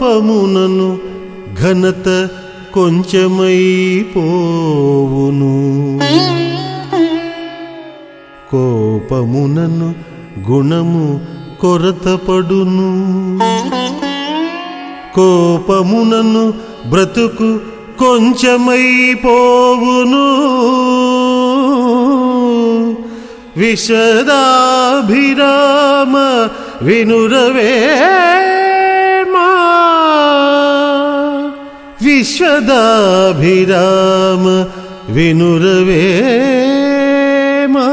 కోపమునను ఘనత కొంచెమైపోవును. కోపమునను గుణము కొరతపడును. కోపమునను బ్రతుకు కొంచెమైపోవును. విశదాభిరామ వినురవే విశ్వదాభిరామ मा